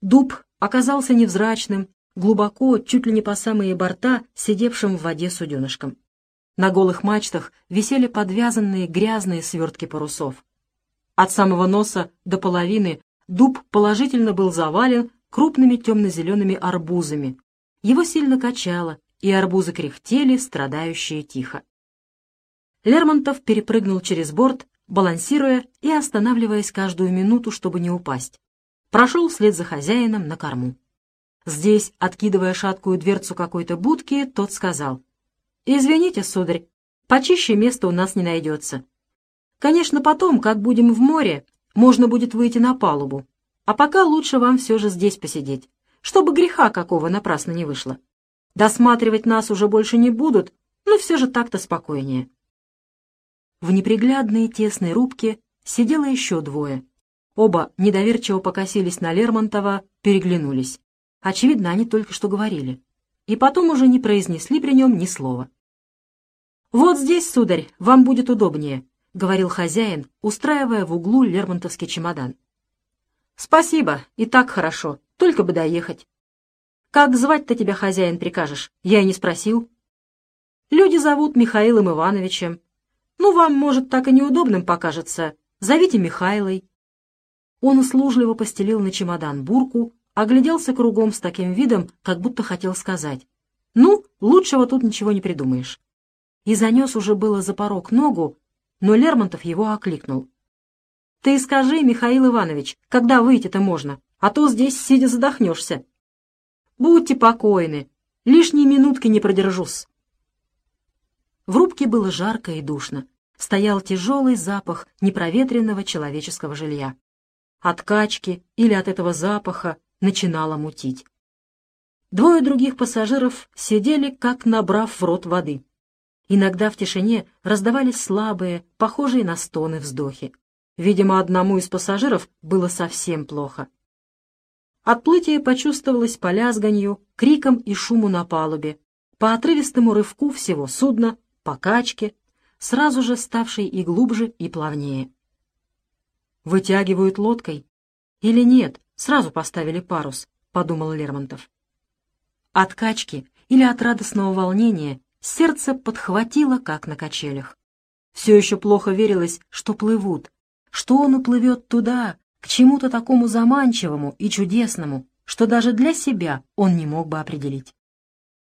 Дуб оказался невзрачным, глубоко, чуть ли не по самые борта, сидевшим в воде суденышком. На голых мачтах висели подвязанные грязные свертки парусов. От самого носа до половины дуб положительно был завален крупными темно-зелеными арбузами. Его сильно качало, и арбузы кряхтели, страдающие тихо. Лермонтов перепрыгнул через борт, балансируя и останавливаясь каждую минуту, чтобы не упасть. Прошел вслед за хозяином на корму. Здесь, откидывая шаткую дверцу какой-то будки, тот сказал, «Извините, сударь, почище места у нас не найдется. Конечно, потом, как будем в море, можно будет выйти на палубу, а пока лучше вам все же здесь посидеть, чтобы греха какого напрасно не вышло. Досматривать нас уже больше не будут, но все же так-то спокойнее». В неприглядной тесной рубке сидело еще двое. Оба недоверчиво покосились на Лермонтова, переглянулись. Очевидно, они только что говорили. И потом уже не произнесли при нем ни слова. «Вот здесь, сударь, вам будет удобнее», — говорил хозяин, устраивая в углу лермонтовский чемодан. «Спасибо, и так хорошо, только бы доехать». «Как звать-то тебя, хозяин, прикажешь? Я и не спросил». «Люди зовут Михаилом Ивановичем. Ну, вам, может, так и неудобным покажется. Зовите Михайлой». Он услужливо постелил на чемодан бурку, огляделся кругом с таким видом, как будто хотел сказать. «Ну, лучшего тут ничего не придумаешь» и занес уже было за порог ногу, но Лермонтов его окликнул. «Ты скажи, Михаил Иванович, когда выйти-то можно, а то здесь, сидя, задохнешься». «Будьте покойны, лишней минутки не продержусь». В рубке было жарко и душно. Стоял тяжелый запах непроветренного человеческого жилья. От качки или от этого запаха начинало мутить. Двое других пассажиров сидели, как набрав в рот воды. Иногда в тишине раздавались слабые, похожие на стоны вздохи. Видимо, одному из пассажиров было совсем плохо. Отплытие почувствовалось по крикам и шуму на палубе, по отрывистому рывку всего судна, по качке, сразу же ставшей и глубже, и плавнее. «Вытягивают лодкой? Или нет, сразу поставили парус?» — подумал Лермонтов. От качки или от радостного волнения Сердце подхватило, как на качелях. Все еще плохо верилось, что плывут, что он уплывет туда, к чему-то такому заманчивому и чудесному, что даже для себя он не мог бы определить.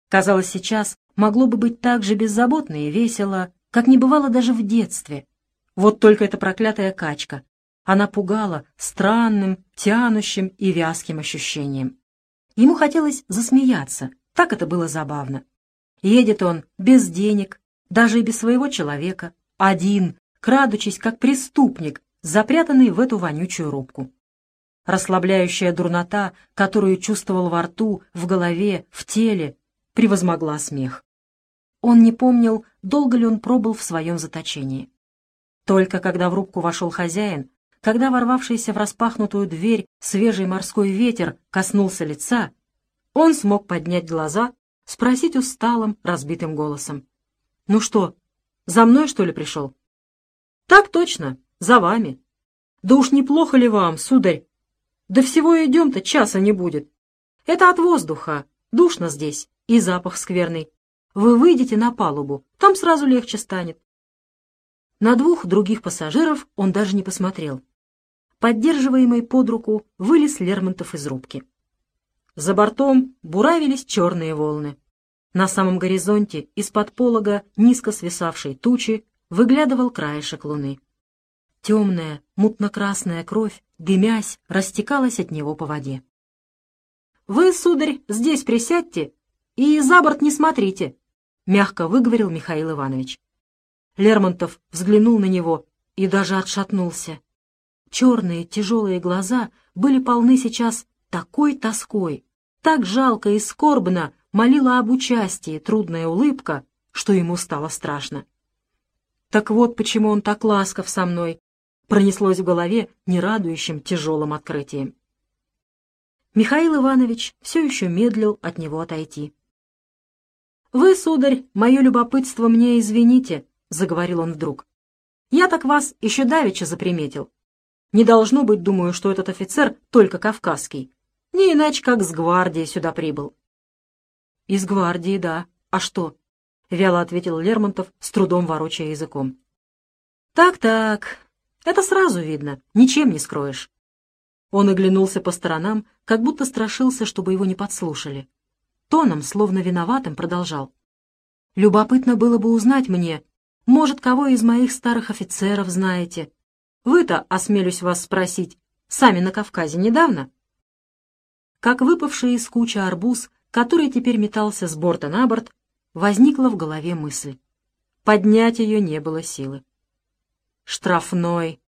Казалось, сейчас могло бы быть так же беззаботно и весело, как не бывало даже в детстве. Вот только эта проклятая качка. Она пугала странным, тянущим и вязким ощущением. Ему хотелось засмеяться, так это было забавно. Едет он без денег, даже и без своего человека, один, крадучись как преступник, запрятанный в эту вонючую рубку. Расслабляющая дурнота, которую чувствовал во рту, в голове, в теле, превозмогла смех. Он не помнил, долго ли он пробыл в своем заточении. Только когда в рубку вошел хозяин, когда ворвавшийся в распахнутую дверь свежий морской ветер коснулся лица, он смог поднять глаза спросить усталым, разбитым голосом. «Ну что, за мной, что ли, пришел?» «Так точно, за вами». «Да уж неплохо ли вам, сударь? Да всего идем-то часа не будет. Это от воздуха, душно здесь, и запах скверный. Вы выйдете на палубу, там сразу легче станет». На двух других пассажиров он даже не посмотрел. Поддерживаемый под руку вылез Лермонтов из рубки. За бортом буравились черные волны. На самом горизонте из-под полога низко свисавшей тучи выглядывал краешек луны. Темная, мутно-красная кровь, дымясь, растекалась от него по воде. «Вы, сударь, здесь присядьте и за борт не смотрите», — мягко выговорил Михаил Иванович. Лермонтов взглянул на него и даже отшатнулся. Черные тяжелые глаза были полны сейчас такой тоской, так жалко и скорбно молила об участии трудная улыбка, что ему стало страшно. Так вот почему он так ласков со мной, пронеслось в голове нерадующим тяжелым открытием. Михаил Иванович все еще медлил от него отойти. «Вы, сударь, мое любопытство мне извините», — заговорил он вдруг. «Я так вас еще давеча заприметил. Не должно быть, думаю, что этот офицер только кавказский. Не иначе, как с гвардии сюда прибыл. Из гвардии, да. А что? Вяло ответил Лермонтов, с трудом ворочая языком. Так-так, это сразу видно, ничем не скроешь. Он оглянулся по сторонам, как будто страшился, чтобы его не подслушали. Тоном, словно виноватым, продолжал. «Любопытно было бы узнать мне, может, кого из моих старых офицеров знаете. Вы-то, осмелюсь вас спросить, сами на Кавказе недавно?» Как выпавший из кучи арбуз, который теперь метался с борта на борт, возникла в голове мысль. Поднять ее не было силы. Штрафной.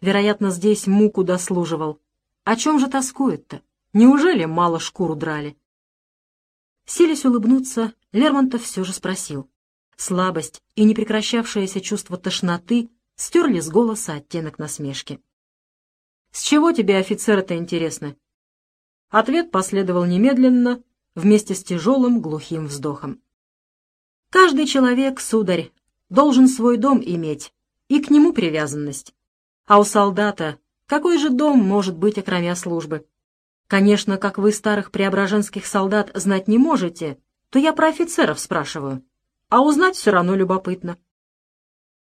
Вероятно, здесь муку дослуживал. О чем же тоскует-то? Неужели мало шкуру драли? Селись улыбнуться, Лермонтов все же спросил. Слабость и непрекращавшееся чувство тошноты стерли с голоса оттенок насмешки. «С чего тебе офицеры-то интересны?» Ответ последовал немедленно, вместе с тяжелым глухим вздохом. «Каждый человек, сударь, должен свой дом иметь и к нему привязанность. А у солдата какой же дом может быть, окромя службы? Конечно, как вы старых преображенских солдат знать не можете, то я про офицеров спрашиваю. А узнать все равно любопытно.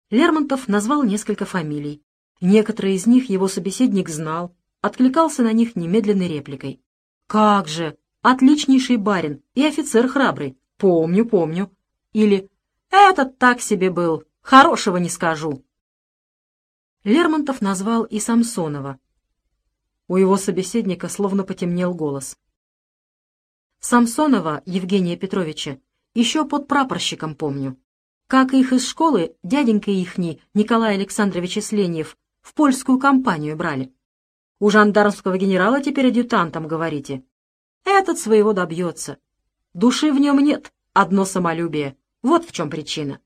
Лермонтов назвал несколько фамилий. Некоторые из них его собеседник знал, откликался на них немедленной репликой. «Как же! Отличнейший барин и офицер храбрый! Помню, помню!» Или «Этот так себе был, хорошего не скажу!» Лермонтов назвал и Самсонова. У его собеседника словно потемнел голос. Самсонова Евгения Петровича еще под прапорщиком помню. Как их из школы дяденька ихний Николай Александрович Исленьев в польскую компанию брали. У жандармского генерала теперь адъютантом говорите. Этот своего добьется. Души в нем нет, одно самолюбие. Вот в чем причина.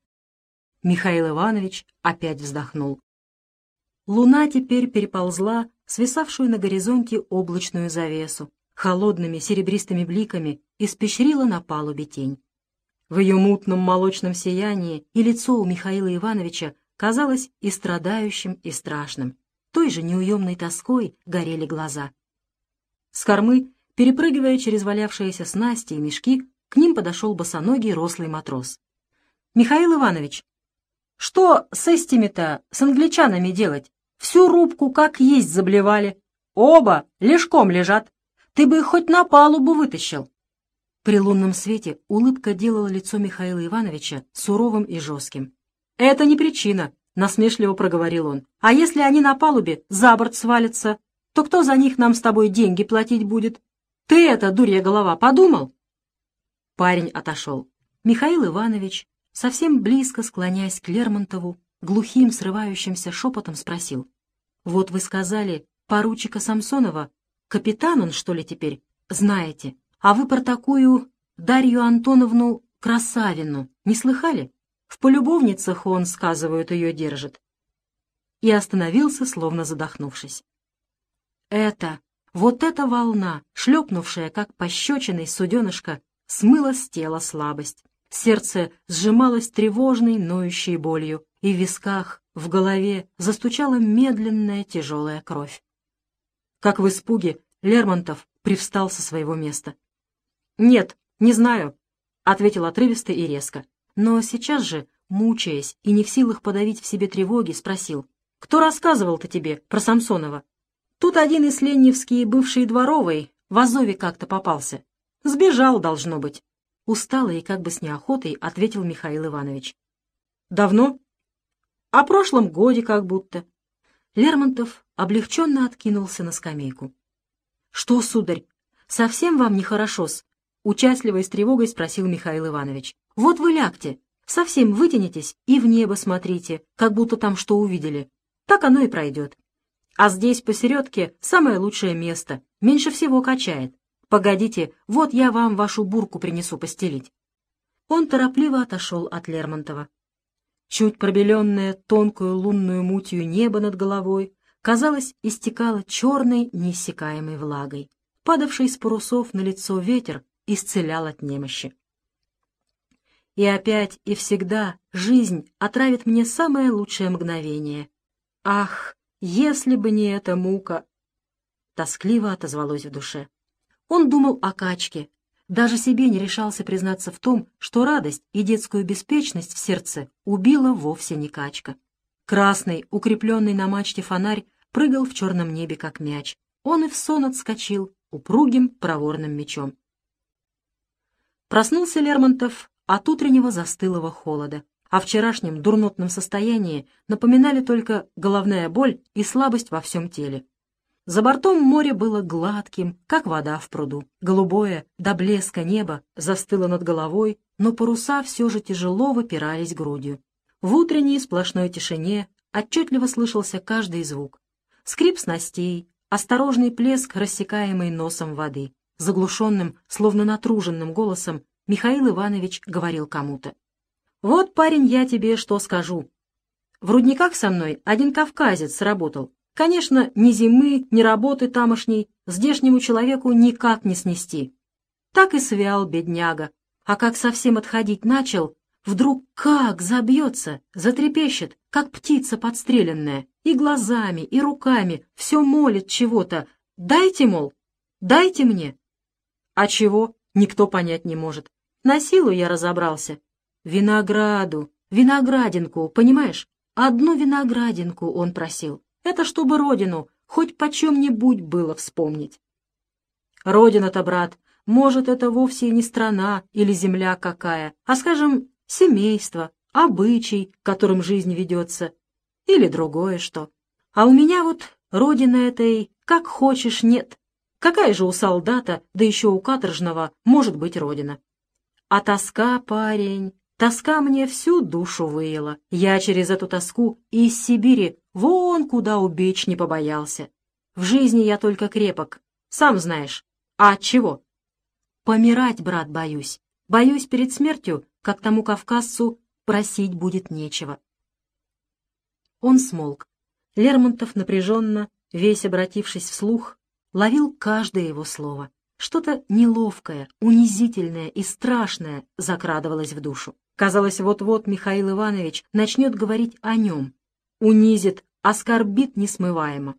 Михаил Иванович опять вздохнул. Луна теперь переползла свисавшую на горизонте облачную завесу, холодными серебристыми бликами испещрила на палубе тень. В ее мутном молочном сиянии и лицо у Михаила Ивановича казалось и страдающим, и страшным. Той же неуемной тоской горели глаза. С кормы, перепрыгивая через валявшиеся снасти и мешки, к ним подошел босоногий рослый матрос. «Михаил Иванович, что с этими-то, с англичанами делать? Всю рубку как есть заблевали. Оба лежком лежат. Ты бы их хоть на палубу вытащил. При лунном свете улыбка делала лицо Михаила Ивановича суровым и жестким. «Это не причина», — насмешливо проговорил он. «А если они на палубе за борт свалятся, то кто за них нам с тобой деньги платить будет? Ты это, дурья голова, подумал?» Парень отошел. Михаил Иванович, совсем близко склоняясь к Лермонтову, глухим, срывающимся шепотом спросил. «Вот вы сказали, поручика Самсонова, капитан он, что ли, теперь, знаете, а вы про такую Дарью Антоновну Красавину не слыхали? В полюбовницах он, сказывают, ее держит». И остановился, словно задохнувшись. «Это, вот эта волна, шлепнувшая, как пощечиной суденышка, смыла с тела слабость. Сердце сжималось тревожной, ноющей болью и в висках, в голове застучала медленная тяжелая кровь. Как в испуге, Лермонтов привстал со своего места. «Нет, не знаю», — ответил отрывисто и резко. Но сейчас же, мучаясь и не в силах подавить в себе тревоги, спросил. «Кто рассказывал-то тебе про Самсонова?» «Тут один из Ленневский, бывший дворовый, в Азове как-то попался. Сбежал, должно быть». Устало и как бы с неохотой ответил Михаил Иванович. «Давно?» О прошлом годе как будто. Лермонтов облегченно откинулся на скамейку. — Что, сударь, совсем вам нехорошо-с? — участливо и с тревогой спросил Михаил Иванович. — Вот вы лягте, совсем вытянетесь и в небо смотрите, как будто там что увидели. Так оно и пройдет. А здесь посередке самое лучшее место, меньше всего качает. Погодите, вот я вам вашу бурку принесу постелить. Он торопливо отошел от Лермонтова. Чуть пробеленное тонкую лунную мутью небо над головой, казалось, истекало черной неиссякаемой влагой. Падавший с парусов на лицо ветер исцелял от немощи. И опять и всегда жизнь отравит мне самое лучшее мгновение. Ах, если бы не эта мука! Тоскливо отозвалось в душе. Он думал о качке, даже себе не решался признаться в том, что радость и детскую беспечность в сердце убила вовсе не качка. Красный, укрепленный на мачте фонарь, прыгал в черном небе, как мяч. Он и в сон отскочил упругим проворным мечом. Проснулся Лермонтов от утреннего застылого холода. О вчерашнем дурнотном состоянии напоминали только головная боль и слабость во всем теле. За бортом море было гладким, как вода в пруду. Голубое, до блеска небо застыло над головой, но паруса все же тяжело выпирались грудью. В утренней сплошной тишине отчетливо слышался каждый звук. Скрип снастей, осторожный плеск, рассекаемый носом воды. Заглушенным, словно натруженным голосом Михаил Иванович говорил кому-то. «Вот, парень, я тебе что скажу. В рудниках со мной один кавказец сработал. Конечно, ни зимы, ни работы тамошней здешнему человеку никак не снести. Так и свял бедняга. А как совсем отходить начал, вдруг как забьется, затрепещет, как птица подстреленная, и глазами, и руками, все молит чего-то. Дайте, мол, дайте мне. А чего, никто понять не может. На силу я разобрался. Винограду, виноградинку, понимаешь? Одну виноградинку он просил. Это чтобы родину хоть почем-нибудь было вспомнить. Родина-то, брат, может, это вовсе не страна или земля какая, а, скажем, семейство, обычай, которым жизнь ведется, или другое что. А у меня вот родина этой, как хочешь, нет. Какая же у солдата, да еще у каторжного, может быть родина? А тоска, парень, тоска мне всю душу выела. Я через эту тоску из Сибири Вон куда убечь не побоялся. В жизни я только крепок, сам знаешь. А от чего? Помирать, брат, боюсь. Боюсь перед смертью, как тому кавказцу, просить будет нечего. Он смолк. Лермонтов напряженно, весь обратившись вслух, ловил каждое его слово. Что-то неловкое, унизительное и страшное закрадывалось в душу. Казалось, вот-вот Михаил Иванович начнет говорить о нем, унизит, оскорбит несмываемо.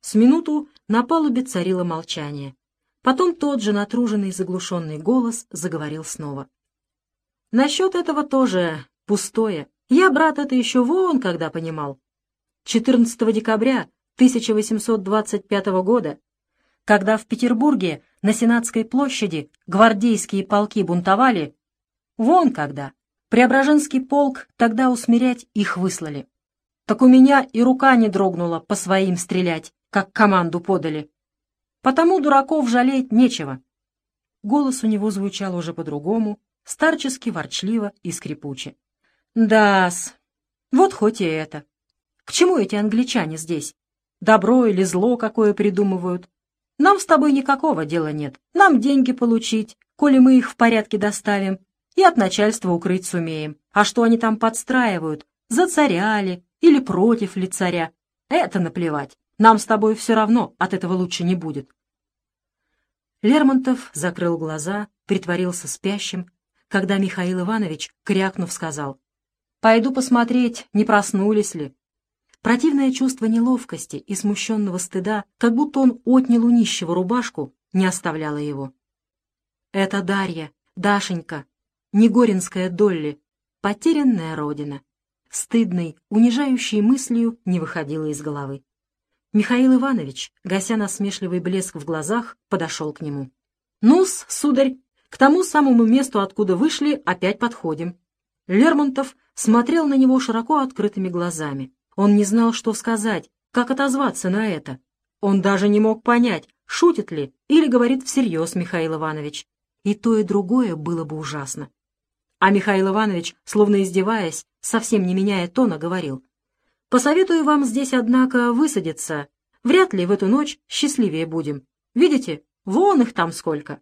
С минуту на палубе царило молчание. Потом тот же натруженный заглушенный голос заговорил снова. «Насчет этого тоже пустое. Я, брат, это еще вон когда понимал. 14 декабря 1825 года, когда в Петербурге на Сенатской площади гвардейские полки бунтовали, вон когда, Преображенский полк тогда усмирять их выслали. Так у меня и рука не дрогнула по своим стрелять, как команду подали. Потому дураков жалеть нечего. Голос у него звучал уже по-другому, старчески ворчливо и скрипуче. Да-с, вот хоть и это. К чему эти англичане здесь? Добро или зло какое придумывают? Нам с тобой никакого дела нет. Нам деньги получить, коли мы их в порядке доставим, и от начальства укрыть сумеем. А что они там подстраивают, за царя ли или против ли царя, это наплевать. Нам с тобой все равно от этого лучше не будет. Лермонтов закрыл глаза, притворился спящим, когда Михаил Иванович, крякнув, сказал, «Пойду посмотреть, не проснулись ли». Противное чувство неловкости и смущенного стыда, как будто он отнял у нищего рубашку, не оставляло его. «Это Дарья, Дашенька, Негоринская Долли, потерянная родина. Стыдной, унижающей мыслью не выходила из головы. Михаил Иванович, гася насмешливый блеск в глазах, подошел к нему. «Ну-с, сударь, к тому самому месту, откуда вышли, опять подходим». Лермонтов смотрел на него широко открытыми глазами. Он не знал, что сказать, как отозваться на это. Он даже не мог понять, шутит ли или говорит всерьез Михаил Иванович. И то, и другое было бы ужасно. А Михаил Иванович, словно издеваясь, совсем не меняя тона, говорил. «Посоветую вам здесь, однако, высадиться. Вряд ли в эту ночь счастливее будем. Видите, вон их там сколько».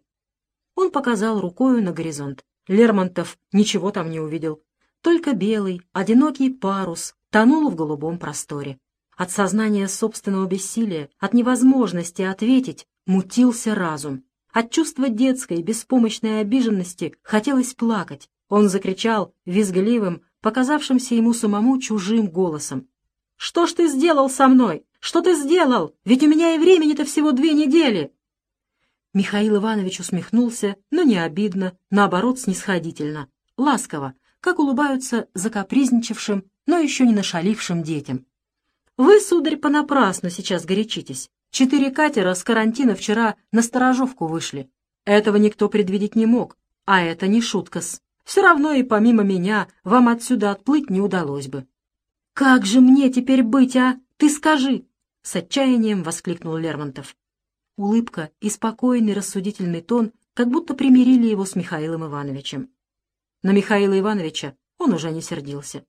Он показал рукою на горизонт. Лермонтов ничего там не увидел. Только белый, одинокий парус тонул в голубом просторе. От сознания собственного бессилия, от невозможности ответить, мутился разум. От чувства детской, беспомощной обиженности хотелось плакать. Он закричал визгливым, показавшимся ему самому чужим голосом. «Что ж ты сделал со мной? Что ты сделал? Ведь у меня и времени-то всего две недели!» Михаил Иванович усмехнулся, но не обидно, наоборот, снисходительно, ласково, как улыбаются закапризничавшим, но еще не нашалившим детям. «Вы, сударь, понапрасну сейчас горячитесь. Четыре катера с карантина вчера на сторожовку вышли. Этого никто предвидеть не мог, а это не шутка-с. Все равно и помимо меня вам отсюда отплыть не удалось бы». «Как же мне теперь быть, а? Ты скажи!» — с отчаянием воскликнул Лермонтов. Улыбка и спокойный рассудительный тон как будто примирили его с Михаилом Ивановичем. На Михаила Ивановича он уже не сердился.